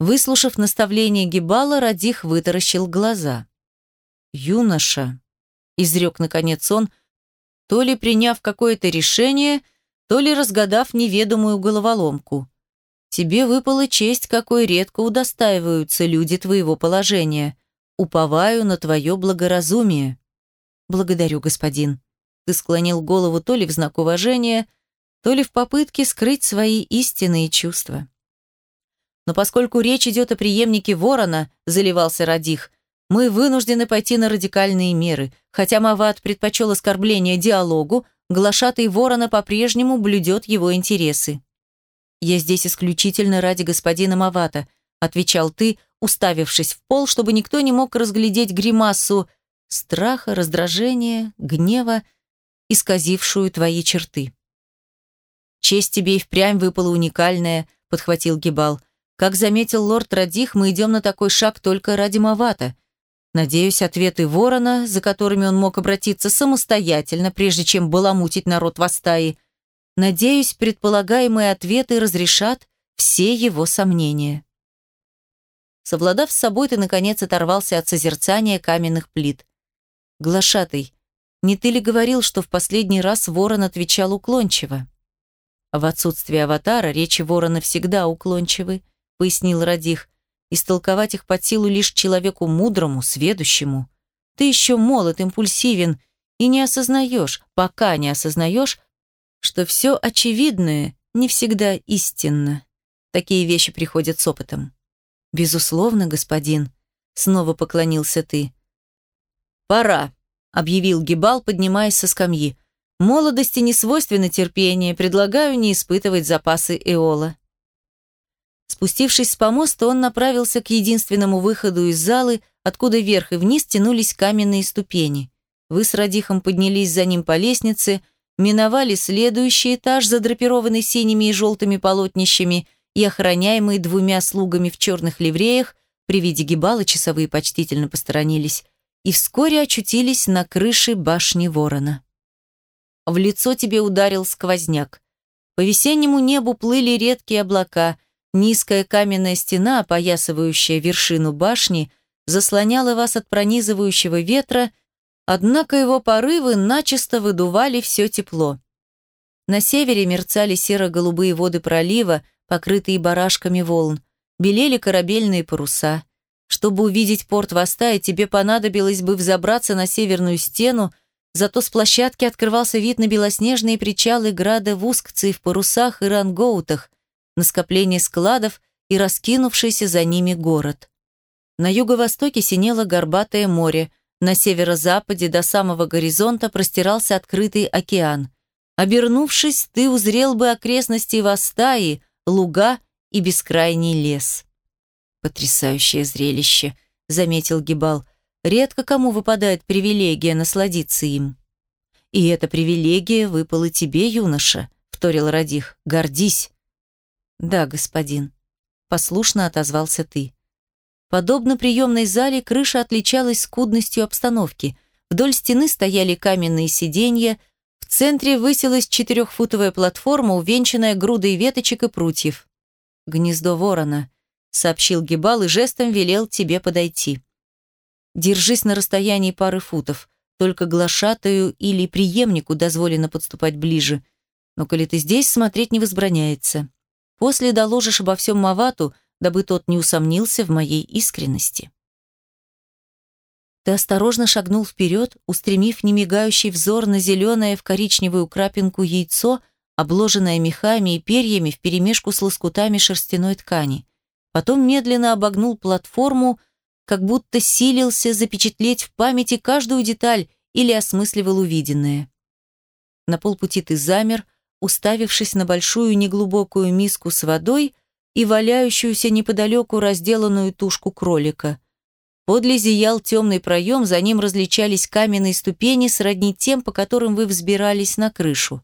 Выслушав наставление Гибала, Радих вытаращил глаза. «Юноша», — изрек наконец он, то ли приняв какое-то решение, то ли разгадав неведомую головоломку. «Тебе выпала честь, какой редко удостаиваются люди твоего положения. Уповаю на твое благоразумие». «Благодарю, господин». Ты склонил голову то ли в знак уважения, то ли в попытке скрыть свои истинные чувства. Но поскольку речь идет о преемнике ворона, заливался Радих, мы вынуждены пойти на радикальные меры. Хотя Мават предпочел оскорбление диалогу, глашатый ворона по-прежнему блюдет его интересы. «Я здесь исключительно ради господина Мавата», отвечал ты, уставившись в пол, чтобы никто не мог разглядеть гримасу страха, раздражения, гнева, исказившую твои черты. «Честь тебе и впрямь выпала уникальная», — подхватил Гибал. «Как заметил лорд Радих, мы идем на такой шаг только ради Мавата. Надеюсь, ответы ворона, за которыми он мог обратиться самостоятельно, прежде чем баламутить народ в стаи, надеюсь, предполагаемые ответы разрешат все его сомнения». Совладав с собой, ты, наконец, оторвался от созерцания каменных плит. «Глашатый, не ты ли говорил, что в последний раз ворон отвечал уклончиво?» «В отсутствие аватара речи ворона всегда уклончивы», — пояснил Радих. «Истолковать их под силу лишь человеку мудрому, сведущему. Ты еще молод, импульсивен и не осознаешь, пока не осознаешь, что все очевидное не всегда истинно. Такие вещи приходят с опытом». «Безусловно, господин», — снова поклонился ты. «Пора», объявил Гибал, поднимаясь со скамьи. «Молодости не свойственно терпение, предлагаю не испытывать запасы Эола». Спустившись с помоста, он направился к единственному выходу из залы, откуда вверх и вниз тянулись каменные ступени. Вы с Радихом поднялись за ним по лестнице, миновали следующий этаж, задрапированный синими и желтыми полотнищами и охраняемый двумя слугами в черных ливреях, при виде Гибала часовые почтительно посторонились, и вскоре очутились на крыше башни ворона. В лицо тебе ударил сквозняк. По весеннему небу плыли редкие облака, низкая каменная стена, опоясывающая вершину башни, заслоняла вас от пронизывающего ветра, однако его порывы начисто выдували все тепло. На севере мерцали серо-голубые воды пролива, покрытые барашками волн, белели корабельные паруса – чтобы увидеть порт Вастая, тебе понадобилось бы взобраться на северную стену, зато с площадки открывался вид на белоснежные причалы града Вускцы в парусах и рангоутах, на скопление складов и раскинувшийся за ними город. На юго-востоке синело горбатое море, на северо-западе до самого горизонта простирался открытый океан. Обернувшись, ты узрел бы окрестности Вастаи, луга и бескрайний лес. «Потрясающее зрелище», — заметил Гибал. «Редко кому выпадает привилегия насладиться им». «И эта привилегия выпала тебе, юноша», — вторил Радих. «Гордись». «Да, господин», — послушно отозвался ты. Подобно приемной зале, крыша отличалась скудностью обстановки. Вдоль стены стояли каменные сиденья, в центре высилась четырехфутовая платформа, увенчанная грудой веточек и прутьев. Гнездо ворона сообщил Гибал и жестом велел тебе подойти. Держись на расстоянии пары футов, только глашатаю или преемнику дозволено подступать ближе. Но коли ты здесь, смотреть не возбраняется. После доложишь обо всем Мавату, дабы тот не усомнился в моей искренности. Ты осторожно шагнул вперед, устремив немигающий взор на зеленое в коричневую крапинку яйцо, обложенное мехами и перьями вперемешку с лоскутами шерстяной ткани. Потом медленно обогнул платформу, как будто силился запечатлеть в памяти каждую деталь или осмысливал увиденное. На полпути ты замер, уставившись на большую неглубокую миску с водой и валяющуюся неподалеку разделанную тушку кролика. Подле зиял темный проем, за ним различались каменные ступени сродни тем, по которым вы взбирались на крышу.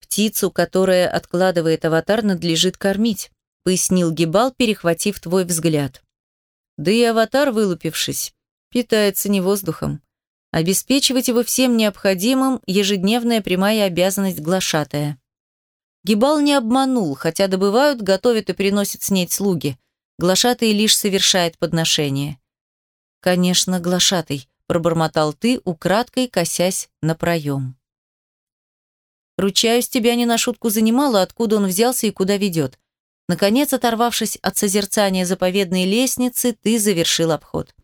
Птицу, которая откладывает аватар, надлежит кормить пояснил Гибал, перехватив твой взгляд. Да и аватар, вылупившись, питается не воздухом. Обеспечивать его всем необходимым – ежедневная прямая обязанность глашатая. Гибал не обманул, хотя добывают, готовят и приносят снеть слуги. Глашатый лишь совершает подношение. «Конечно, глашатый», — пробормотал ты, украдкой косясь на проем. Ручаюсь, тебя не на шутку занимало, откуда он взялся и куда ведет. Наконец, оторвавшись от созерцания заповедной лестницы, ты завершил обход.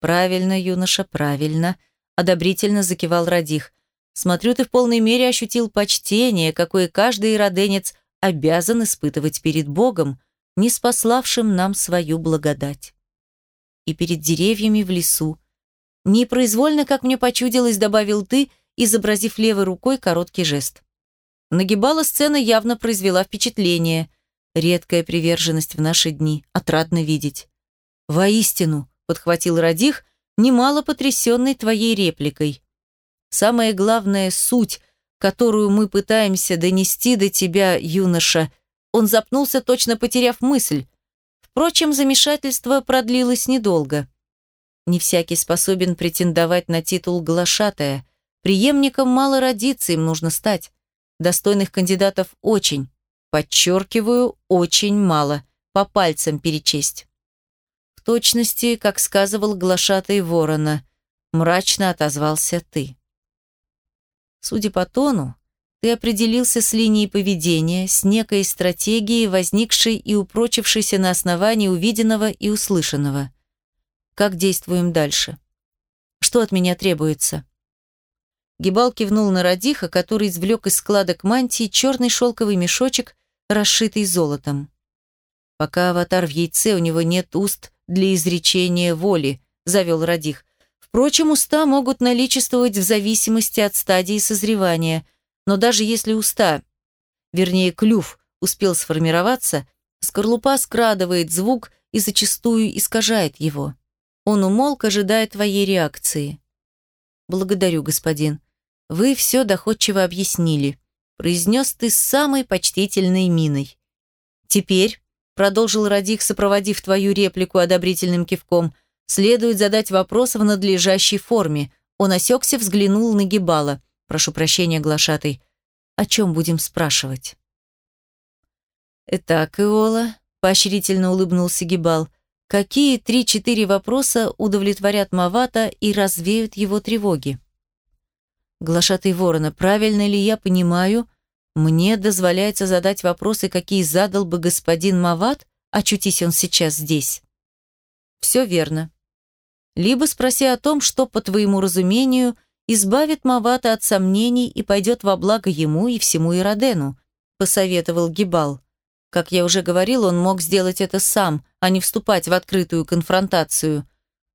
«Правильно, юноша, правильно», — одобрительно закивал Радих. «Смотрю, ты в полной мере ощутил почтение, какое каждый ироденец обязан испытывать перед Богом, не спаславшим нам свою благодать». И перед деревьями в лесу. Непроизвольно, как мне почудилось, добавил ты, изобразив левой рукой короткий жест. Нагибала сцена явно произвела впечатление. Редкая приверженность в наши дни, отрадно видеть. «Воистину», — подхватил Радих, немало потрясенный твоей репликой. «Самая главная суть, которую мы пытаемся донести до тебя, юноша», он запнулся, точно потеряв мысль. Впрочем, замешательство продлилось недолго. Не всякий способен претендовать на титул глашатая. Преемником мало родиться, им нужно стать. Достойных кандидатов очень. Подчеркиваю, очень мало. По пальцам перечесть. В точности, как сказывал глашатай ворона, мрачно отозвался ты. Судя по тону, ты определился с линией поведения, с некой стратегией, возникшей и упрочившейся на основании увиденного и услышанного. Как действуем дальше? Что от меня требуется? Гибал кивнул на Радиха, который извлек из складок мантии черный шелковый мешочек, расшитый золотом. «Пока аватар в яйце, у него нет уст для изречения воли», — завел Радих. «Впрочем, уста могут наличествовать в зависимости от стадии созревания. Но даже если уста, вернее, клюв, успел сформироваться, скорлупа скрадывает звук и зачастую искажает его. Он умолк, ожидая твоей реакции. «Благодарю, господин. Вы все доходчиво объяснили», произнес ты с самой почтительной миной. «Теперь», — продолжил Радик, сопроводив твою реплику одобрительным кивком, «следует задать вопрос в надлежащей форме». Он осекся, взглянул на Гибала. «Прошу прощения, глашатый. О чем будем спрашивать?» «Итак, Иола», — поощрительно улыбнулся Гибал, «какие три-четыре вопроса удовлетворят Мавата и развеют его тревоги?» Глашатый ворона, правильно ли я понимаю, мне дозволяется задать вопросы, какие задал бы господин Мават, очутись он сейчас здесь? Все верно. Либо спроси о том, что, по твоему разумению, избавит Мавата от сомнений и пойдет во благо ему и всему Иродену, посоветовал Гибал. Как я уже говорил, он мог сделать это сам, а не вступать в открытую конфронтацию.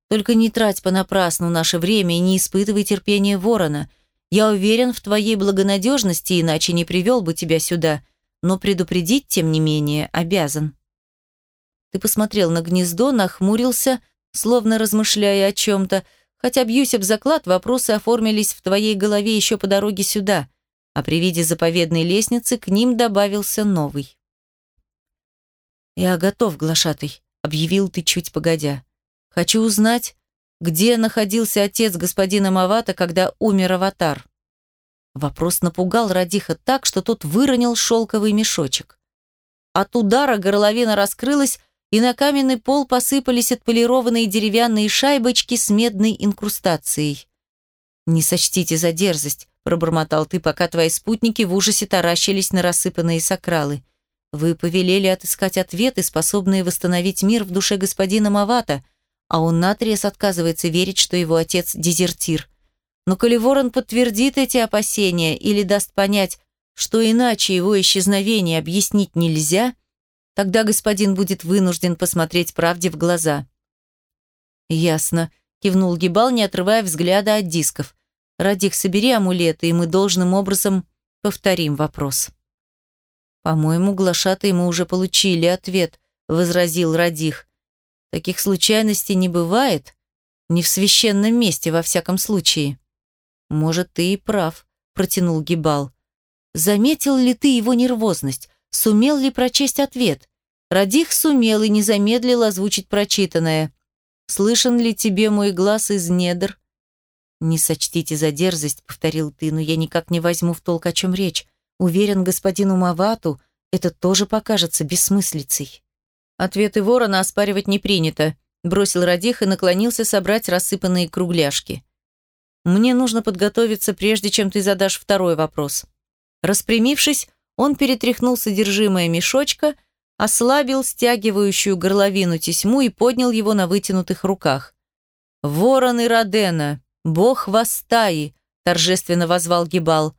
Только не трать понапрасну наше время и не испытывай терпения ворона. Я уверен в твоей благонадежности, иначе не привел бы тебя сюда, но предупредить, тем не менее, обязан». Ты посмотрел на гнездо, нахмурился, словно размышляя о чем-то, хотя бьюсь об заклад, вопросы оформились в твоей голове еще по дороге сюда, а при виде заповедной лестницы к ним добавился новый. «Я готов, глашатый», — объявил ты чуть погодя. «Хочу узнать, где находился отец господина Мавата, когда умер аватар? Вопрос напугал Радиха так, что тот выронил шелковый мешочек. От удара горловина раскрылась, и на каменный пол посыпались отполированные деревянные шайбочки с медной инкрустацией. «Не сочтите за дерзость», — пробормотал ты, пока твои спутники в ужасе таращились на рассыпанные сакралы. «Вы повелели отыскать ответы, способные восстановить мир в душе господина Мавата», — а он наотрез отказывается верить, что его отец – дезертир. Но коли Ворон подтвердит эти опасения или даст понять, что иначе его исчезновение объяснить нельзя, тогда господин будет вынужден посмотреть правде в глаза. «Ясно», – кивнул Гибал, не отрывая взгляда от дисков. «Радик, собери амулеты, и мы должным образом повторим вопрос». «По-моему, глашатые мы уже получили ответ», – возразил Радих. Таких случайностей не бывает. Не в священном месте, во всяком случае. Может, ты и прав, протянул Гибал. Заметил ли ты его нервозность? Сумел ли прочесть ответ? Радих сумел и не замедлил озвучить прочитанное. «Слышен ли тебе мой глаз из недр?» «Не сочтите за дерзость», — повторил ты, «но я никак не возьму в толк, о чем речь. Уверен, господину Мавату это тоже покажется бессмыслицей». Ответы ворона оспаривать не принято, бросил Радих и наклонился собрать рассыпанные кругляшки. Мне нужно подготовиться, прежде чем ты задашь второй вопрос. Распрямившись, он перетряхнул содержимое мешочка, ослабил стягивающую горловину тесьму и поднял его на вытянутых руках. «Ворон Иродена, бог Вастаи!» – торжественно возвал Гибал.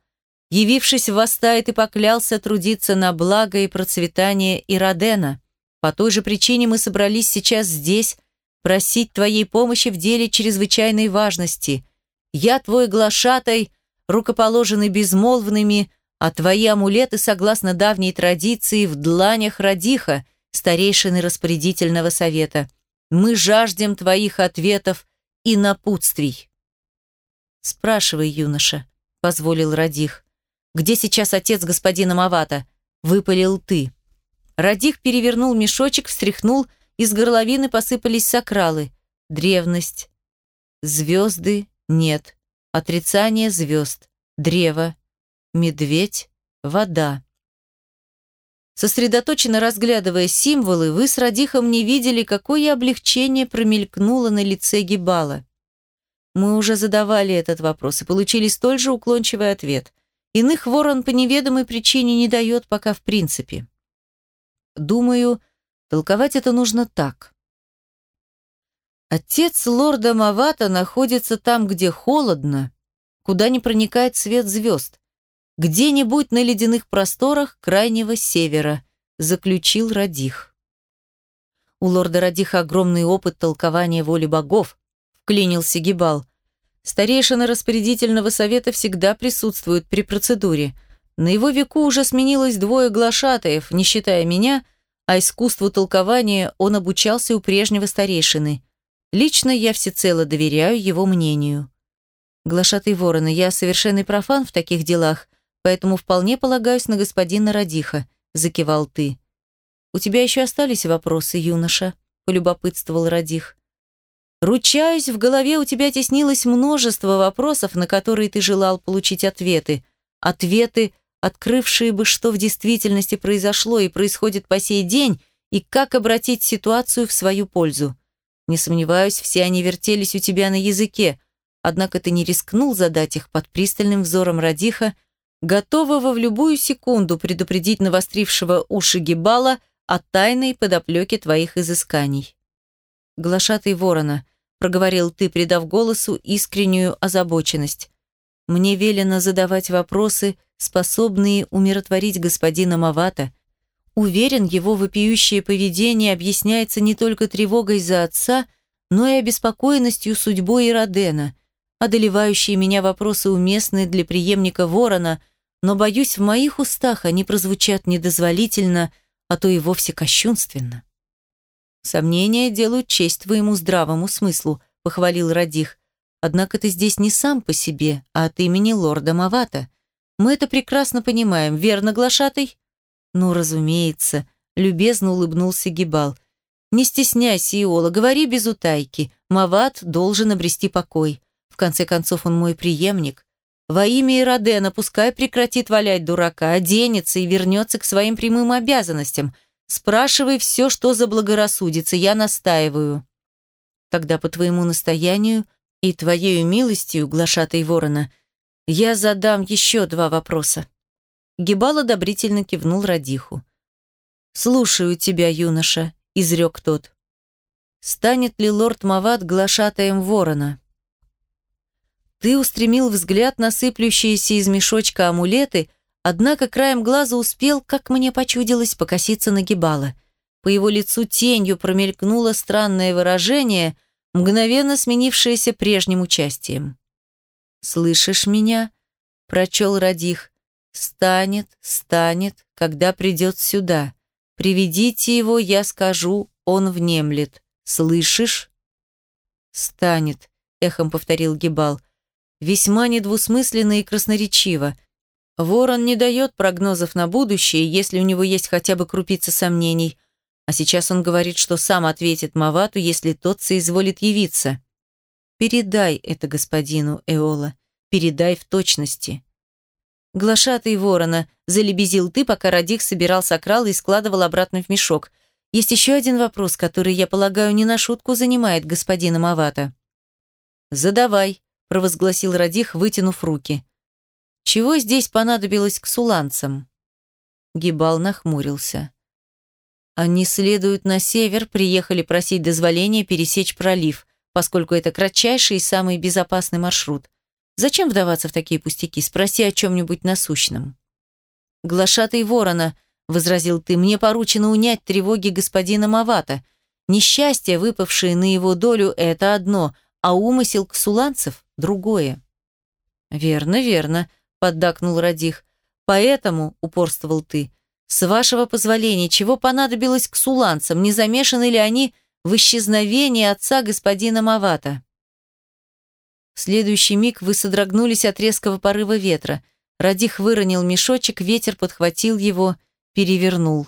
«Явившись в Вастаи, ты поклялся трудиться на благо и процветание Иродена. По той же причине мы собрались сейчас здесь, просить твоей помощи в деле чрезвычайной важности. Я твой глашатай, рукоположенный безмолвными, а твои амулеты, согласно давней традиции, в дланях Радиха, старейшины распорядительного совета. Мы жаждем твоих ответов и напутствий. Спрашивай, юноша, позволил Радих. Где сейчас отец господина Мавата? Выпалил ты. Радих перевернул мешочек, встряхнул, из горловины посыпались сакралы. Древность. Звезды нет. Отрицание звезд. Древо медведь, вода. Сосредоточенно разглядывая символы, вы с Радихом не видели, какое облегчение промелькнуло на лице Гибала. Мы уже задавали этот вопрос и получили столь же уклончивый ответ. Иных ворон по неведомой причине не дает пока в принципе. Думаю, толковать это нужно так. Отец лорда Мавата находится там, где холодно, куда не проникает свет звезд, где-нибудь на ледяных просторах крайнего севера, заключил Радих. У лорда Радиха огромный опыт толкования воли богов, вклинился Гибал. Старейшина распорядительного совета всегда присутствует при процедуре. На его веку уже сменилось двое глашатаев, не считая меня, а искусству толкования он обучался у прежнего старейшины. Лично я всецело доверяю его мнению. Глашатый ворона, я совершенный профан в таких делах, поэтому вполне полагаюсь на господина Радиха», – закивал ты. «У тебя еще остались вопросы, юноша?» – полюбопытствовал Радих. «Ручаюсь, в голове у тебя теснилось множество вопросов, на которые ты желал получить ответы. Ответы, открывшие бы, что в действительности произошло и происходит по сей день, и как обратить ситуацию в свою пользу. Не сомневаюсь, все они вертелись у тебя на языке, однако ты не рискнул задать их под пристальным взором Радиха, готового в любую секунду предупредить навострившего уши Гибала о тайной подоплеке твоих изысканий. «Глашатый ворона», — проговорил ты, придав голосу искреннюю озабоченность. «Мне велено задавать вопросы, способные умиротворить господина Мавата. Уверен, его вопиющее поведение объясняется не только тревогой за отца, но и обеспокоенностью судьбой Иродена. Одолевающие меня вопросы уместны для преемника ворона, но, боюсь, в моих устах они прозвучат недозволительно, а то и вовсе кощунственно. «Сомнения делают честь твоему здравому смыслу», — похвалил Радих. «Однако ты здесь не сам по себе, а от имени лорда Мавата. Мы это прекрасно понимаем, верно, глашатый?» «Ну, разумеется», — любезно улыбнулся Гибал. «Не стесняйся, Иола, говори без утайки. Мават должен обрести покой. В конце концов, он мой преемник. Во имя Иродена пускай прекратит валять дурака, оденется и вернется к своим прямым обязанностям. Спрашивай все, что заблагорассудится, я настаиваю. Тогда по твоему настоянию и твоею милостью, глашатай ворона, я задам еще два вопроса. Гибал одобрительно кивнул Радиху. «Слушаю тебя, юноша», — изрек тот. «Станет ли лорд Мават глашатаем ворона?» Ты устремил взгляд на сыплющиеся из мешочка амулеты, однако краем глаза успел, как мне почудилось, покоситься нагибало. По его лицу тенью промелькнуло странное выражение, мгновенно сменившееся прежним участием. «Слышишь меня?» – прочел Радих. «Станет, станет, когда придет сюда. Приведите его, я скажу, он внемлет. Слышишь?» «Станет», – эхом повторил Гибал весьма недвусмысленно и красноречиво. Ворон не дает прогнозов на будущее, если у него есть хотя бы крупица сомнений, а сейчас он говорит, что сам ответит Мавату, если тот соизволит явиться. Передай это господину Эола, передай в точности. Глашатый ворона, залебезил ты, пока Радих собирал сакрал и складывал обратно в мешок. Есть еще один вопрос, который, я полагаю, не на шутку занимает господина Мавата. «Задавай», — провозгласил Радих, вытянув руки. «Чего здесь понадобилось к суланцам?» Гибал нахмурился. Они следуют на север, приехали просить дозволения пересечь пролив, поскольку это кратчайший и самый безопасный маршрут. Зачем вдаваться в такие пустяки? Спроси о чем-нибудь насущном. «Глашатый ворона», — возразил ты, — «мне поручено унять тревоги господина Мавата. Несчастье, выпавшее на его долю, — это одно, а умысел ксуланцев — другое». «Верно, верно», — поддакнул Радих. «Поэтому», — упорствовал ты, — «с вашего позволения, чего понадобилось к суланцам, не замешаны ли они в исчезновении отца господина Мавата?» В следующий миг вы содрогнулись от резкого порыва ветра. Радих выронил мешочек, ветер подхватил его, перевернул.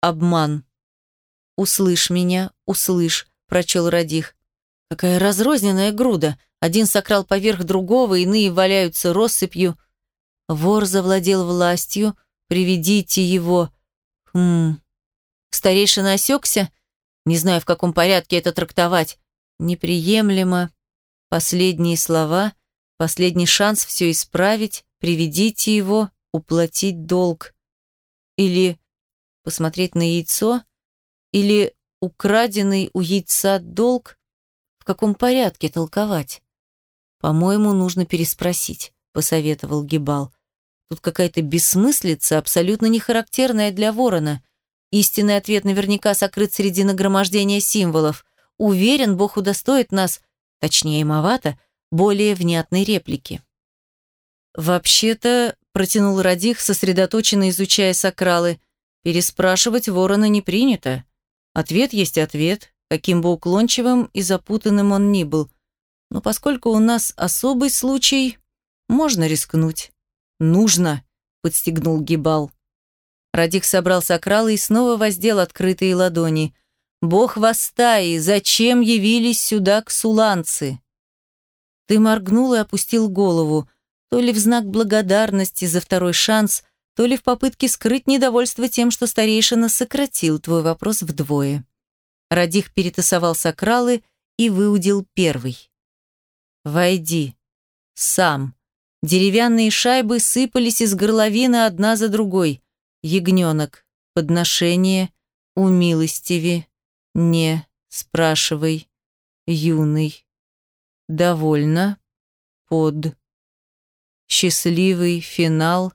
Обман. «Услышь меня, услышь», — прочел Радих. Какая разрозненная груда. Один сокрал поверх другого, иные валяются россыпью. Вор завладел властью, приведите его. Хм. Старейшина осекся. Не знаю, в каком порядке это трактовать. Неприемлемо. Последние слова, последний шанс все исправить, приведите его, уплатить долг. Или посмотреть на яйцо, или украденный у яйца долг, в каком порядке толковать? По-моему, нужно переспросить, посоветовал Гибал. Тут какая-то бессмыслица, абсолютно не характерная для ворона. Истинный ответ наверняка сокрыт среди нагромождения символов. Уверен, Бог удостоит нас, точнее Мавата, более внятной реплики. «Вообще-то», — протянул Радих, сосредоточенно изучая сакралы, «переспрашивать ворона не принято. Ответ есть ответ, каким бы уклончивым и запутанным он ни был. Но поскольку у нас особый случай, можно рискнуть». «Нужно», — подстегнул Гибал. Радих собрал сакралы и снова воздел открытые ладони. «Бог восстаи, зачем явились сюда ксуланцы?» Ты моргнул и опустил голову, то ли в знак благодарности за второй шанс, то ли в попытке скрыть недовольство тем, что старейшина сократил твой вопрос вдвое. Радих перетасовал сакралы и выудил первый. «Войди. Сам». Деревянные шайбы сыпались из горловины одна за другой. Ягненок. Подношение. Умилостиви. Не. Спрашивай. Юный. Довольно. Под. Счастливый финал.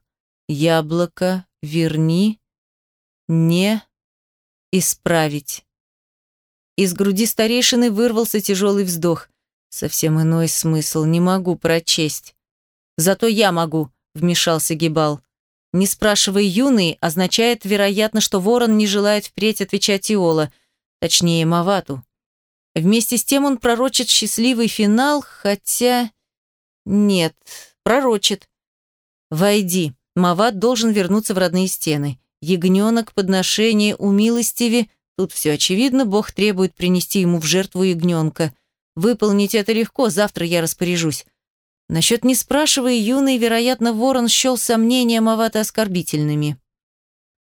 Яблоко. Верни. Не. Исправить. Из груди старейшины вырвался тяжелый вздох. Совсем иной смысл, не могу прочесть. Зато я могу, вмешался Гибал. Не спрашивай юный означает, вероятно, что ворон не желает впредь отвечать Иола, точнее, Мавату. Вместе с тем он пророчит счастливый финал, хотя... Нет, пророчит. Войди. Мават должен вернуться в родные стены. Ягненок, подношение, умилостиви Тут все очевидно, Бог требует принести ему в жертву ягненка. Выполнить это легко, завтра я распоряжусь. Насчет не спрашивая, юный, вероятно, ворон счел сомнения Мавата оскорбительными.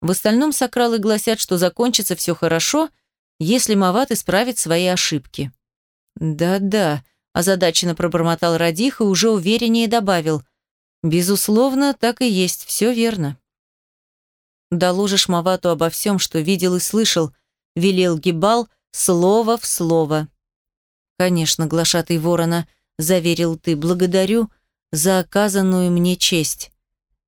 В остальном сакралы гласят, что закончится все хорошо, если Мават исправит свои ошибки. «Да-да», – озадаченно пробормотал Радих и уже увереннее добавил. «Безусловно, так и есть, все верно». Доложишь Мавату обо всем, что видел и слышал, — велел Гибал слово в слово. «Конечно, глашатый ворона», — заверил ты, — «благодарю за оказанную мне честь».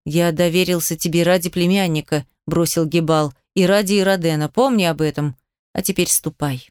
«Я доверился тебе ради племянника», — бросил Гибал, — «и ради Иродена, помни об этом. А теперь ступай».